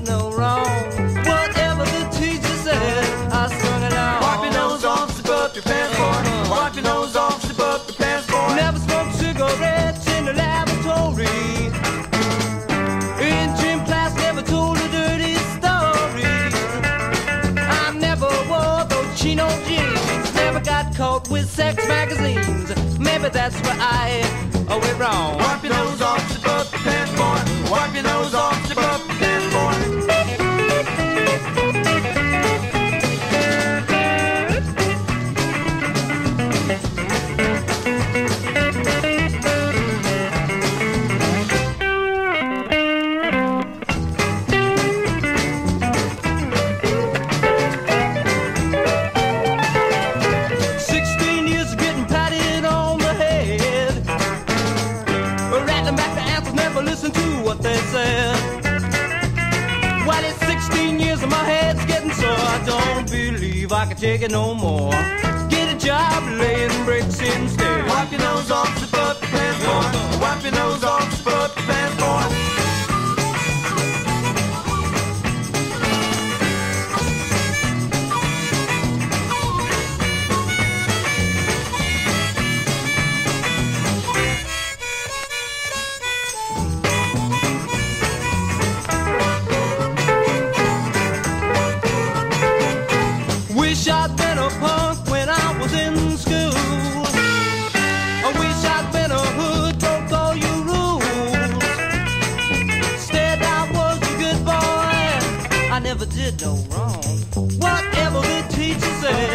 no wrong. Whatever the teacher said, I it out. Wipe your nose off, zip up your pants, boy. Wipe your nose off, zip up your pants, boy. Never smoked cigarettes in the laboratory. In gym class, never told a dirty story. I never wore those chino jeans. Never got caught with sex magazines. Maybe that's where I oh, went wrong. Rattling back the answers, never listen to what they said. While it's 16 years and my head's getting sore, I don't believe I can take it no more. I never did no wrong. Whatever the teacher said.